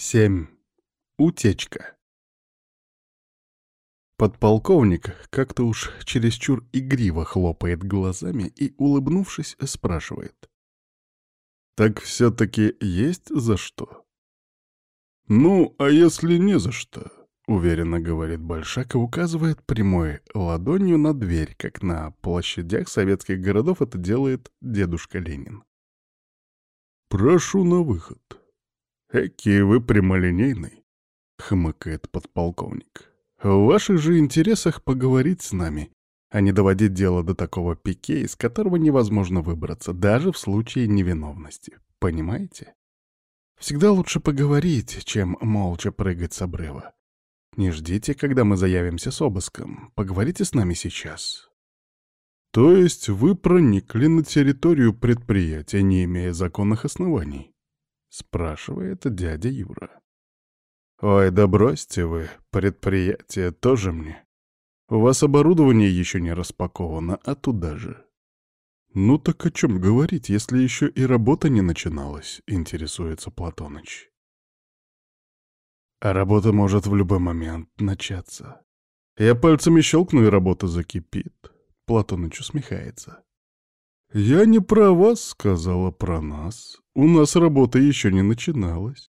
7. Утечка. Подполковник как-то уж чересчур игриво хлопает глазами и, улыбнувшись, спрашивает. «Так все-таки есть за что?» «Ну, а если не за что?» — уверенно говорит Большак и указывает прямой ладонью на дверь, как на площадях советских городов это делает дедушка Ленин. «Прошу на выход». «Эки вы прямолинейный», — хмыкает подполковник. «В ваших же интересах поговорить с нами, а не доводить дело до такого пике, из которого невозможно выбраться, даже в случае невиновности. Понимаете? Всегда лучше поговорить, чем молча прыгать с обрыва. Не ждите, когда мы заявимся с обыском. Поговорите с нами сейчас». «То есть вы проникли на территорию предприятия, не имея законных оснований?» — спрашивает дядя Юра. «Ой, да бросьте вы, предприятие тоже мне. У вас оборудование еще не распаковано, а туда же». «Ну так о чем говорить, если еще и работа не начиналась?» — интересуется Платоныч. «А работа может в любой момент начаться. Я пальцами щелкну, и работа закипит». Платоныч усмехается. «Я не про вас сказала, про нас. У нас работа еще не начиналась.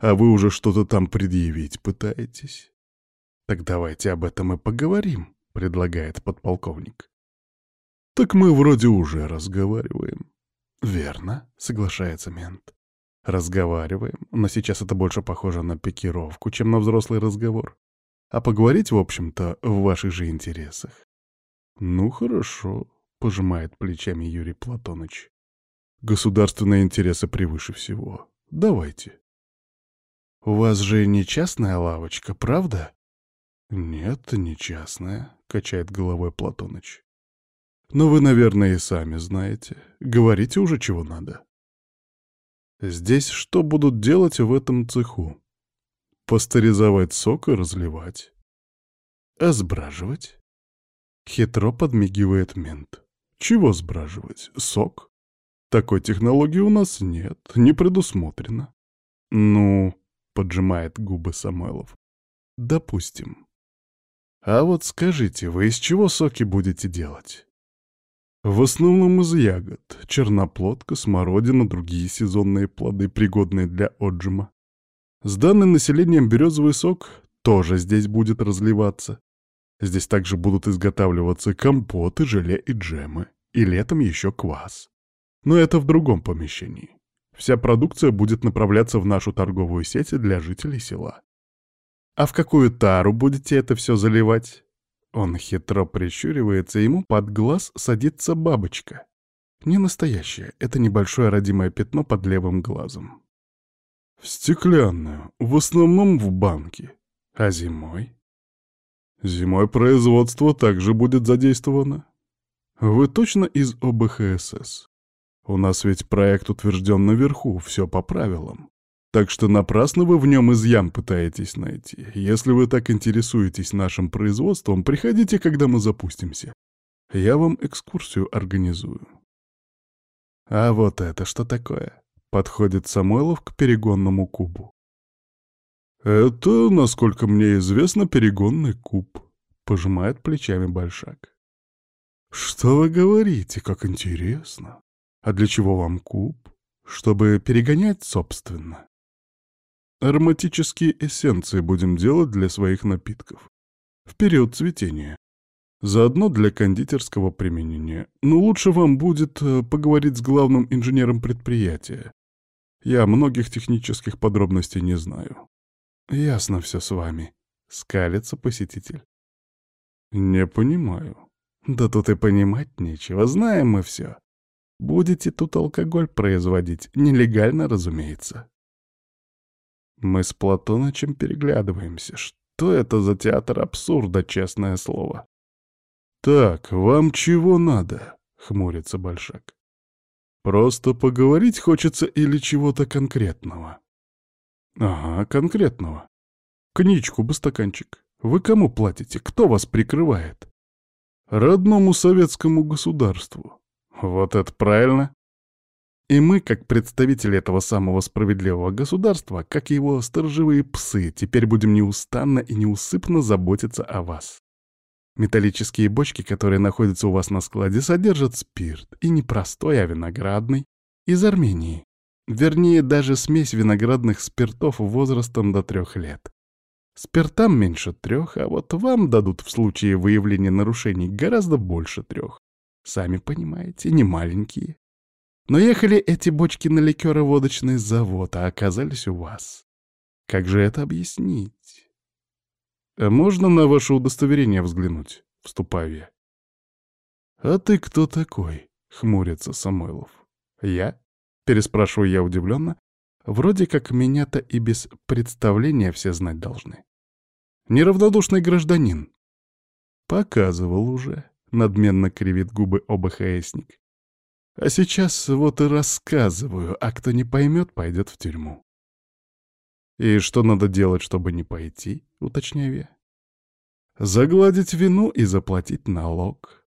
А вы уже что-то там предъявить пытаетесь. Так давайте об этом и поговорим, предлагает подполковник. Так мы вроде уже разговариваем. Верно, соглашается мент. Разговариваем, но сейчас это больше похоже на пикировку, чем на взрослый разговор. А поговорить, в общем-то, в ваших же интересах. Ну хорошо, пожимает плечами Юрий Платоныч. Государственные интересы превыше всего. Давайте. У вас же не частная лавочка, правда? Нет, не частная, качает головой Платоныч. Но вы, наверное, и сами знаете. Говорите уже, чего надо. Здесь что будут делать в этом цеху? Пастеризовать сок и разливать. А сбраживать? Хитро подмигивает мент. Чего сбраживать? Сок? Такой технологии у нас нет, не предусмотрено. Ну, поджимает губы Самойлов. Допустим. А вот скажите, вы из чего соки будете делать? В основном из ягод. Черноплодка, смородина, другие сезонные плоды, пригодные для отжима. С данным населением березовый сок тоже здесь будет разливаться. Здесь также будут изготавливаться компоты, желе и джемы. И летом еще квас. Но это в другом помещении. Вся продукция будет направляться в нашу торговую сеть для жителей села. А в какую тару будете это все заливать? Он хитро прищуривается, ему под глаз садится бабочка. Не настоящая, это небольшое родимое пятно под левым глазом. В стеклянную, в основном в банке. А зимой? Зимой производство также будет задействовано. Вы точно из ОБХСС? У нас ведь проект утвержден наверху, все по правилам. Так что напрасно вы в нем изъян пытаетесь найти. Если вы так интересуетесь нашим производством, приходите, когда мы запустимся. Я вам экскурсию организую. А вот это что такое? Подходит Самойлов к перегонному кубу. Это, насколько мне известно, перегонный куб. Пожимает плечами Большак. Что вы говорите, как интересно. А для чего вам куб? Чтобы перегонять, собственно. Ароматические эссенции будем делать для своих напитков. В период цветения. Заодно для кондитерского применения. Но лучше вам будет э, поговорить с главным инженером предприятия. Я многих технических подробностей не знаю. Ясно все с вами. Скалится посетитель. Не понимаю. Да тут и понимать нечего, знаем мы все. Будете тут алкоголь производить, нелегально, разумеется. Мы с Платонычем переглядываемся. Что это за театр абсурда, честное слово? «Так, вам чего надо?» — хмурится Большак. «Просто поговорить хочется или чего-то конкретного?» «Ага, конкретного. Коньячку бы стаканчик. Вы кому платите? Кто вас прикрывает?» «Родному советскому государству. Вот это правильно. И мы, как представители этого самого справедливого государства, как его сторожевые псы, теперь будем неустанно и неусыпно заботиться о вас. Металлические бочки, которые находятся у вас на складе, содержат спирт, и не простой, а виноградный, из Армении. Вернее, даже смесь виноградных спиртов возрастом до трех лет. Спиртам меньше трех, а вот вам дадут в случае выявления нарушений гораздо больше трех. Сами понимаете, не маленькие. Но ехали эти бочки на ликероводочный завод, а оказались у вас. Как же это объяснить? А можно на ваше удостоверение взглянуть? Вступаю я. А ты кто такой? Хмурится Самойлов. Я? Переспрашиваю я удивленно. Вроде как меня-то и без представления все знать должны. Неравнодушный гражданин. Показывал уже. Надменно кривит губы ОБХСник. А сейчас вот и рассказываю, а кто не поймет, пойдет в тюрьму. И что надо делать, чтобы не пойти, уточняю я? Загладить вину и заплатить налог.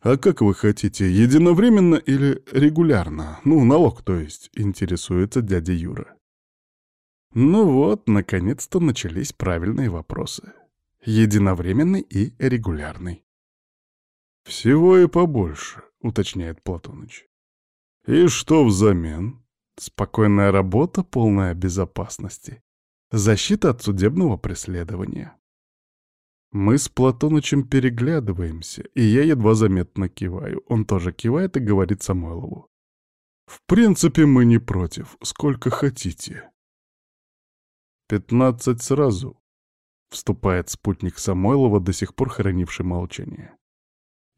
А как вы хотите, единовременно или регулярно? Ну, налог, то есть, интересуется дядя Юра. Ну вот, наконец-то начались правильные вопросы. Единовременный и регулярный. Всего и побольше. — уточняет Платоныч. «И что взамен?» Спокойная работа, полная безопасности. Защита от судебного преследования. Мы с Платонычем переглядываемся, и я едва заметно киваю. Он тоже кивает и говорит Самойлову. «В принципе, мы не против. Сколько хотите». «Пятнадцать сразу», — вступает спутник Самойлова, до сих пор хранивший молчание.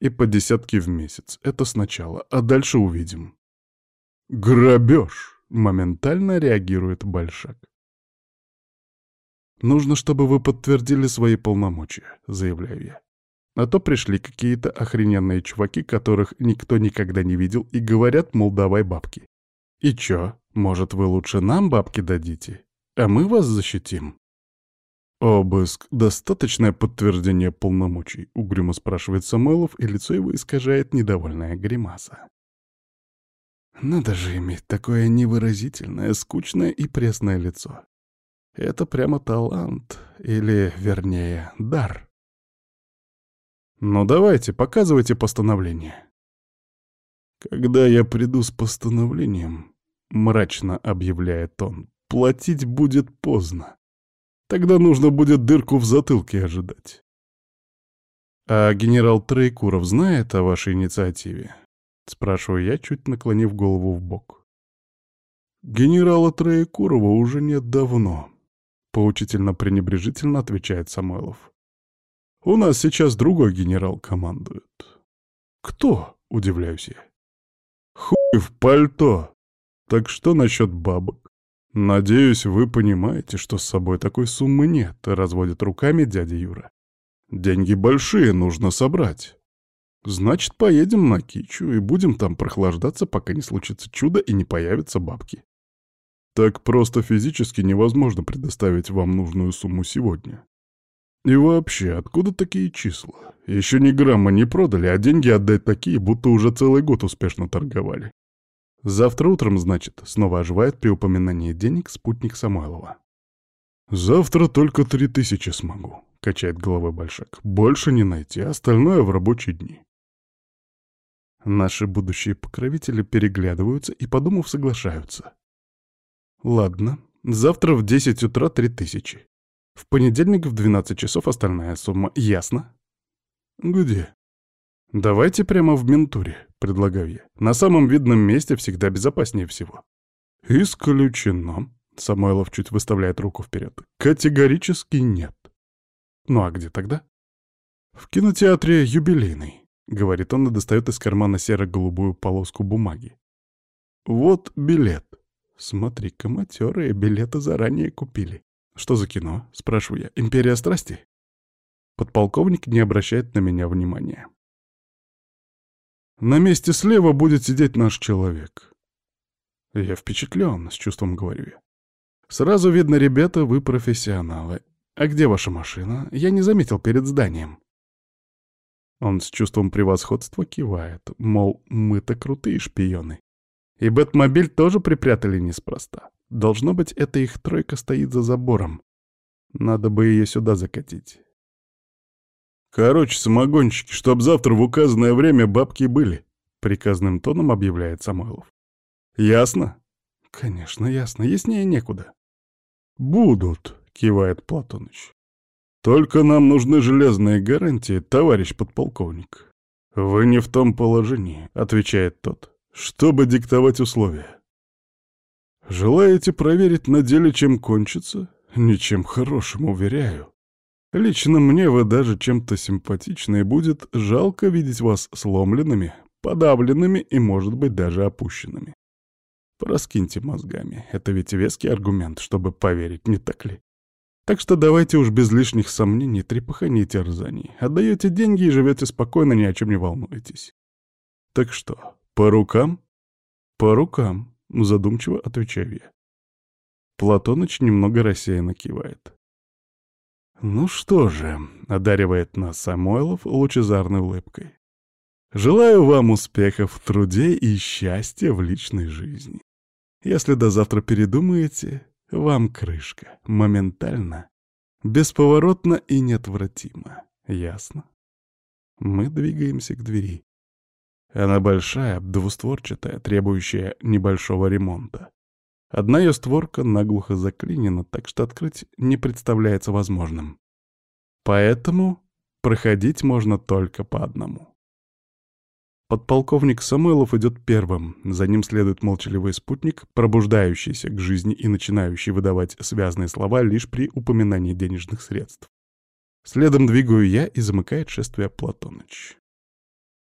И по десятке в месяц. Это сначала, а дальше увидим. «Грабеж!» — моментально реагирует Большак. «Нужно, чтобы вы подтвердили свои полномочия», — заявляю я. А то пришли какие-то охрененные чуваки, которых никто никогда не видел, и говорят, мол, давай бабки. И чё, может, вы лучше нам бабки дадите, а мы вас защитим? «Обыск — достаточное подтверждение полномочий?» — угрюмо спрашивает Самойлов, и лицо его искажает недовольная гримаса. Надо же иметь такое невыразительное, скучное и пресное лицо. Это прямо талант, или, вернее, дар. «Ну давайте, показывайте постановление». «Когда я приду с постановлением», — мрачно объявляет он, — «платить будет поздно. Тогда нужно будет дырку в затылке ожидать. «А генерал Троекуров знает о вашей инициативе?» — спрашиваю я, чуть наклонив голову в бок. «Генерала Троекурова уже нет давно», — поучительно-пренебрежительно отвечает Самойлов. «У нас сейчас другой генерал командует». «Кто?» — удивляюсь я. «Хуй в пальто! Так что насчет бабок?» «Надеюсь, вы понимаете, что с собой такой суммы нет», — разводит руками дядя Юра. «Деньги большие, нужно собрать. Значит, поедем на Кичу и будем там прохлаждаться, пока не случится чудо и не появятся бабки. Так просто физически невозможно предоставить вам нужную сумму сегодня. И вообще, откуда такие числа? Еще ни грамма не продали, а деньги отдать такие, будто уже целый год успешно торговали. Завтра утром, значит, снова оживает при упоминании денег спутник Самойлова. «Завтра только три тысячи смогу», — качает головой Большак. «Больше не найти, остальное в рабочие дни». Наши будущие покровители переглядываются и, подумав, соглашаются. «Ладно, завтра в десять утра три тысячи. В понедельник в двенадцать часов остальная сумма. Ясно?» «Где?» «Давайте прямо в ментуре», — предлагаю я. «На самом видном месте всегда безопаснее всего». «Исключено», — Самойлов чуть выставляет руку вперед. «Категорически нет». «Ну а где тогда?» «В кинотеатре «Юбилейный», — говорит он и достает из кармана серо-голубую полоску бумаги. «Вот билет. Смотри-ка, матерые билеты заранее купили. Что за кино?» — спрашиваю я. «Империя страсти?» Подполковник не обращает на меня внимания. На месте слева будет сидеть наш человек. Я впечатлен, с чувством говорю я. Сразу видно, ребята, вы профессионалы. А где ваша машина? Я не заметил перед зданием. Он с чувством превосходства кивает, мол, мы-то крутые шпионы. И Бэтмобиль тоже припрятали неспроста. Должно быть, эта их тройка стоит за забором. Надо бы ее сюда закатить. Короче, самогонщики, чтоб завтра в указанное время бабки были, приказным тоном объявляет Самойлов. Ясно? Конечно, ясно. Яснее некуда. Будут, кивает Платоныч. Только нам нужны железные гарантии, товарищ подполковник. Вы не в том положении, отвечает тот, чтобы диктовать условия. Желаете проверить на деле, чем кончится? Ничем хорошим, уверяю. Лично мне вы даже чем-то симпатичны, и будет жалко видеть вас сломленными, подавленными и, может быть, даже опущенными. Проскиньте мозгами, это ведь веский аргумент, чтобы поверить, не так ли? Так что давайте уж без лишних сомнений, трепыханий и терзаний. Отдаете деньги и живете спокойно, ни о чем не волнуетесь. Так что, по рукам? По рукам, задумчиво отвечаю я. Платоныч немного рассеянно кивает. «Ну что же», — одаривает нас Самойлов лучезарной улыбкой. «Желаю вам успехов в труде и счастья в личной жизни. Если до завтра передумаете, вам крышка. Моментально, бесповоротно и неотвратимо. Ясно?» Мы двигаемся к двери. Она большая, двустворчатая, требующая небольшого ремонта. Одна ее створка наглухо заклинена, так что открыть не представляется возможным. Поэтому проходить можно только по одному. Подполковник Самойлов идет первым, за ним следует молчаливый спутник, пробуждающийся к жизни и начинающий выдавать связные слова лишь при упоминании денежных средств. Следом двигаю я и замыкает шествие Платоныч.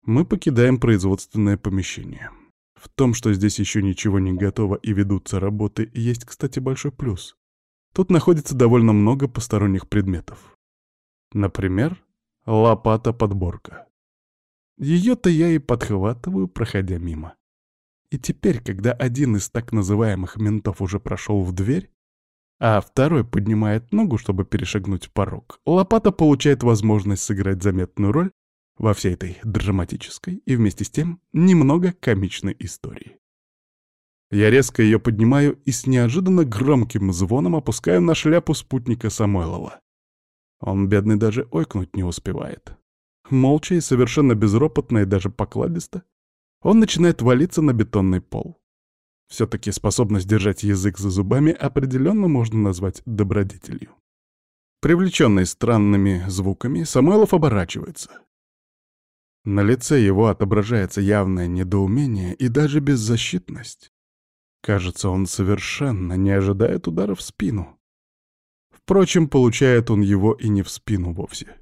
Мы покидаем производственное помещение. В том, что здесь еще ничего не готово и ведутся работы, есть, кстати, большой плюс. Тут находится довольно много посторонних предметов. Например, лопата-подборка. Ее-то я и подхватываю, проходя мимо. И теперь, когда один из так называемых ментов уже прошел в дверь, а второй поднимает ногу, чтобы перешагнуть порог, лопата получает возможность сыграть заметную роль во всей этой драматической и вместе с тем немного комичной истории. Я резко ее поднимаю и с неожиданно громким звоном опускаю на шляпу спутника Самойлова. Он, бедный, даже ойкнуть не успевает. Молча и совершенно безропотно и даже покладисто, он начинает валиться на бетонный пол. Все-таки способность держать язык за зубами определенно можно назвать добродетелью. Привлеченный странными звуками, Самойлов оборачивается. На лице его отображается явное недоумение и даже беззащитность. Кажется, он совершенно не ожидает удара в спину. Впрочем, получает он его и не в спину вовсе.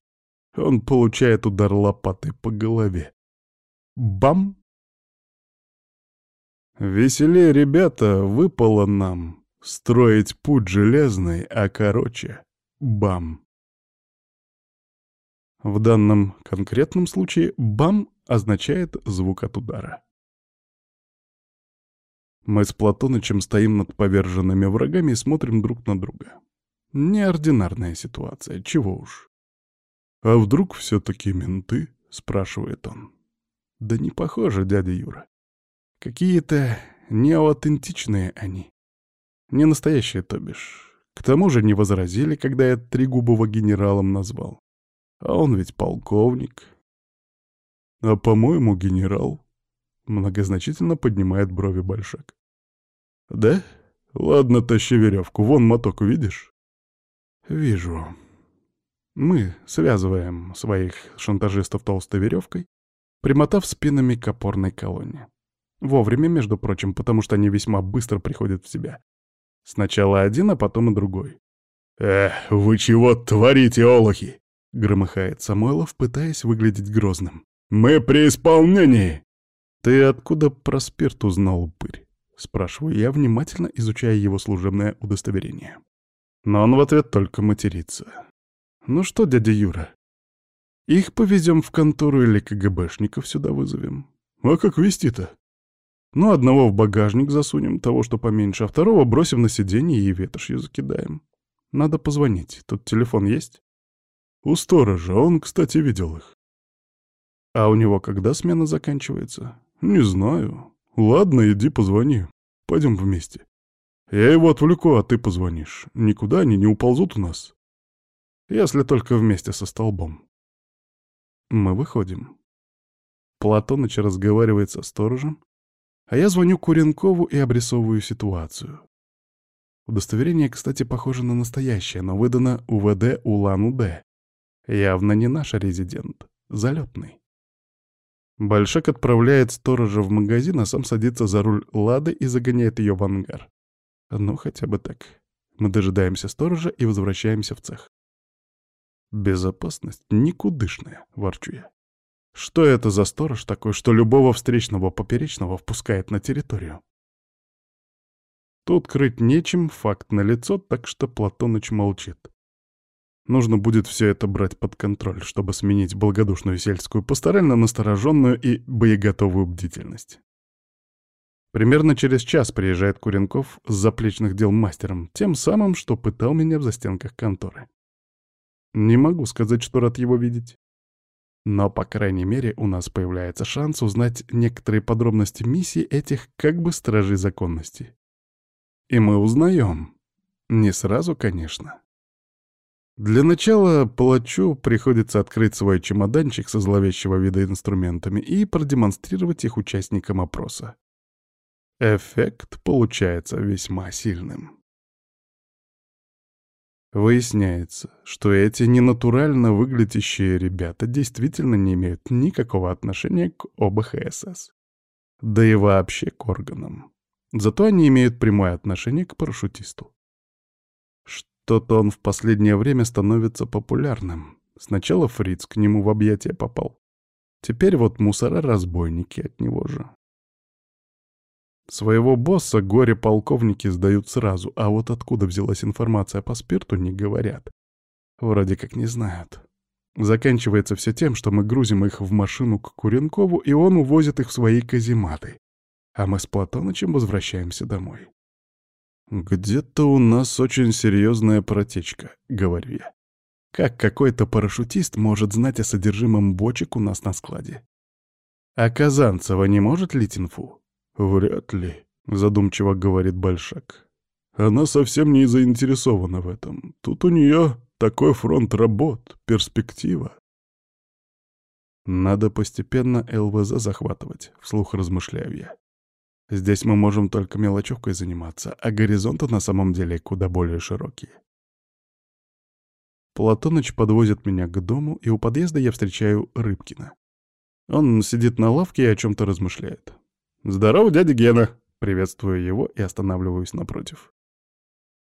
Он получает удар лопатой по голове. Бам! Веселее, ребята, выпало нам строить путь железный, а короче — бам! В данном конкретном случае «бам» означает звук от удара. Мы с Платонычем стоим над поверженными врагами и смотрим друг на друга. Неординарная ситуация, чего уж. «А вдруг все-таки менты?» — спрашивает он. «Да не похоже, дядя Юра. Какие-то неаутентичные они. Не настоящие, то бишь. К тому же не возразили, когда я Трегубова генералом назвал. А он ведь полковник. А, по-моему, генерал. Многозначительно поднимает брови Большак. Да? Ладно, тащи веревку. Вон моток, видишь? Вижу. Мы связываем своих шантажистов толстой веревкой, примотав спинами к опорной колонне. Вовремя, между прочим, потому что они весьма быстро приходят в себя. Сначала один, а потом и другой. «Эх, вы чего творите, олухи?» — громыхает Самойлов, пытаясь выглядеть грозным. «Мы при исполнении!» «Ты откуда про спирт узнал, упырь?» — спрашиваю я, внимательно изучая его служебное удостоверение. Но он в ответ только матерится. «Ну что, дядя Юра, их повезем в контору или КГБшников сюда вызовем? А как вести-то?» «Ну, одного в багажник засунем, того, что поменьше, а второго бросим на сиденье и ветошью закидаем. Надо позвонить. Тут телефон есть?» У сторожа, он, кстати, видел их. А у него когда смена заканчивается? Не знаю. Ладно, иди позвони. Пойдем вместе. Я его отвлеку, а ты позвонишь. Никуда они не уползут у нас. Если только вместе со столбом. Мы выходим. Платоныч разговаривает со сторожем, а я звоню Куренкову и обрисовываю ситуацию. Удостоверение, кстати, похоже на настоящее, но выдано УВД Улан-Удэ. Явно не наш резидент, залетный. Большак отправляет сторожа в магазин, а сам садится за руль Лады и загоняет ее в ангар. Ну, хотя бы так. Мы дожидаемся сторожа и возвращаемся в цех. «Безопасность никудышная», — ворчу я. «Что это за сторож такой, что любого встречного поперечного впускает на территорию?» Тут крыть нечем, факт налицо, так что Платоныч молчит. Нужно будет все это брать под контроль, чтобы сменить благодушную сельскую пастораль на настороженную и боеготовую бдительность. Примерно через час приезжает Куренков с заплечных дел мастером, тем самым, что пытал меня в застенках конторы. Не могу сказать, что рад его видеть. Но, по крайней мере, у нас появляется шанс узнать некоторые подробности миссии этих как бы стражей законности. И мы узнаем. Не сразу, конечно. Для начала палачу приходится открыть свой чемоданчик со зловещего вида инструментами и продемонстрировать их участникам опроса. Эффект получается весьма сильным. Выясняется, что эти ненатурально выглядящие ребята действительно не имеют никакого отношения к ОБХСС. Да и вообще к органам. Зато они имеют прямое отношение к парашютисту. Что-то он в последнее время становится популярным. Сначала Фриц к нему в объятия попал. Теперь вот мусора-разбойники от него же. Своего босса горе-полковники сдают сразу, а вот откуда взялась информация по спирту, не говорят. Вроде как не знают. Заканчивается все тем, что мы грузим их в машину к Куренкову, и он увозит их в свои казематы. А мы с Платонычем возвращаемся домой. «Где-то у нас очень серьезная протечка», — говорю я. «Как какой-то парашютист может знать о содержимом бочек у нас на складе?» «А Казанцева не может ли инфу?» «Вряд ли», — задумчиво говорит Большак. «Она совсем не заинтересована в этом. Тут у нее такой фронт работ, перспектива». «Надо постепенно ЛВЗ захватывать», — вслух размышляю я. Здесь мы можем только мелочевкой заниматься, а горизонты на самом деле куда более широкие. Платоныч подвозит меня к дому, и у подъезда я встречаю Рыбкина. Он сидит на лавке и о чем-то размышляет. «Здорово, дядя Гена!» Приветствую его и останавливаюсь напротив.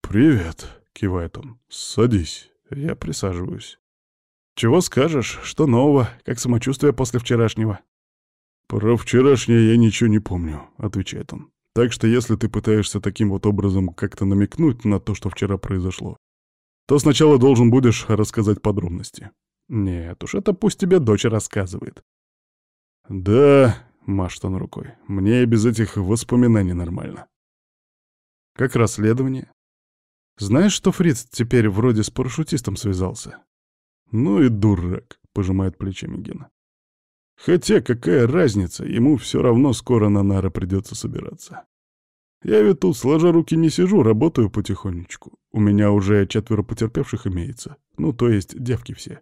«Привет!» — кивает он. «Садись». Я присаживаюсь. «Чего скажешь? Что нового? Как самочувствие после вчерашнего?» «Про вчерашнее я ничего не помню», — отвечает он. «Так что если ты пытаешься таким вот образом как-то намекнуть на то, что вчера произошло, то сначала должен будешь рассказать подробности». «Нет уж, это пусть тебе дочь рассказывает». «Да», — машет он рукой, — «мне без этих воспоминаний нормально». «Как расследование?» «Знаешь, что Фриц теперь вроде с парашютистом связался?» «Ну и дурак», — пожимает плечами Гена. Хотя какая разница, ему все равно скоро на нары придется собираться. Я ведь тут сложа руки не сижу, работаю потихонечку. У меня уже четверо потерпевших имеется. Ну, то есть девки все.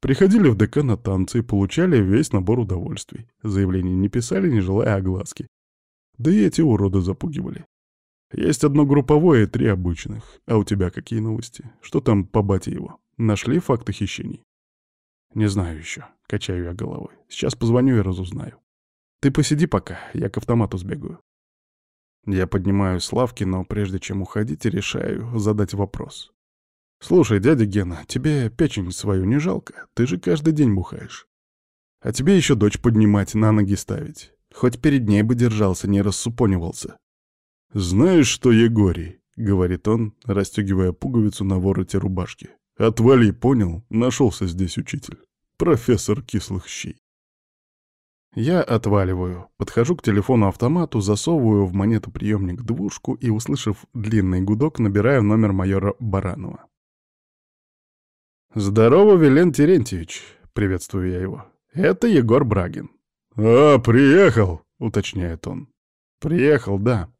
Приходили в ДК на танцы и получали весь набор удовольствий. Заявлений не писали, не желая огласки. Да и эти уроды запугивали. Есть одно групповое и три обычных. А у тебя какие новости? Что там по бате его? Нашли факты хищений? Не знаю еще. Качаю я головой. Сейчас позвоню и разузнаю. Ты посиди пока, я к автомату сбегаю. Я поднимаюсь с лавки, но прежде чем уходить, решаю задать вопрос. «Слушай, дядя Гена, тебе печень свою не жалко? Ты же каждый день бухаешь. А тебе еще дочь поднимать, на ноги ставить. Хоть перед ней бы держался, не рассупонивался». «Знаешь что, Егорий?» — говорит он, расстегивая пуговицу на вороте рубашки. «Отвали, понял? Нашелся здесь учитель» профессор кислых щей. Я отваливаю, подхожу к телефону-автомату, засовываю в монетоприемник двушку и, услышав длинный гудок, набираю номер майора Баранова. «Здорово, Вилен Терентьевич!» — приветствую я его. «Это Егор Брагин». «А, приехал!» — уточняет он. «Приехал, да».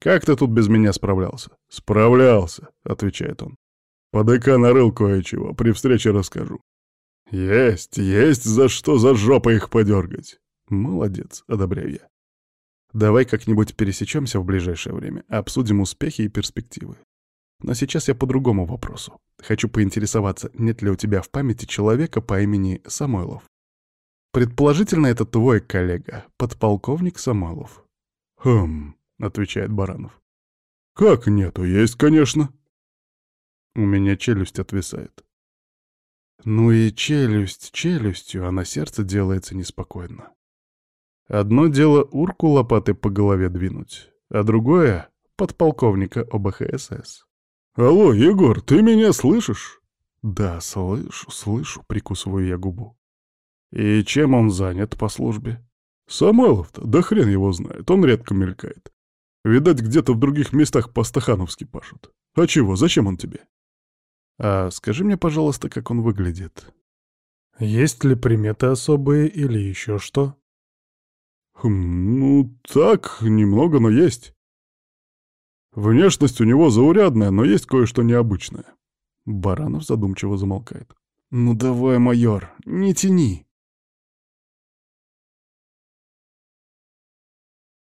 «Как ты тут без меня справлялся?» «Справлялся», — отвечает он. «По ДК нарыл кое-чего, при встрече расскажу». «Есть, есть за что за жопы их подергать». «Молодец», — одобряю я. «Давай как-нибудь пересечемся в ближайшее время, обсудим успехи и перспективы. Но сейчас я по другому вопросу. Хочу поинтересоваться, нет ли у тебя в памяти человека по имени Самойлов. Предположительно, это твой коллега, подполковник Самойлов. «Хм», — отвечает Баранов. «Как нету? Есть, конечно». У меня челюсть отвисает. Ну и челюсть челюстью, а на сердце делается неспокойно. Одно дело урку лопатой по голове двинуть, а другое — подполковника ОБХСС. «Алло, Егор, ты меня слышишь?» «Да, слышу, слышу», — прикусываю я губу. «И чем он занят по службе?» «Самойлов-то, да хрен его знает, он редко мелькает. Видать, где-то в других местах по-стахановски пашут. А чего, зачем он тебе?» «А скажи мне, пожалуйста, как он выглядит?» «Есть ли приметы особые или еще что?» «Хм, ну, так, немного, но есть. Внешность у него заурядная, но есть кое-что необычное. Баранов задумчиво замолкает. «Ну давай, майор, не тяни!»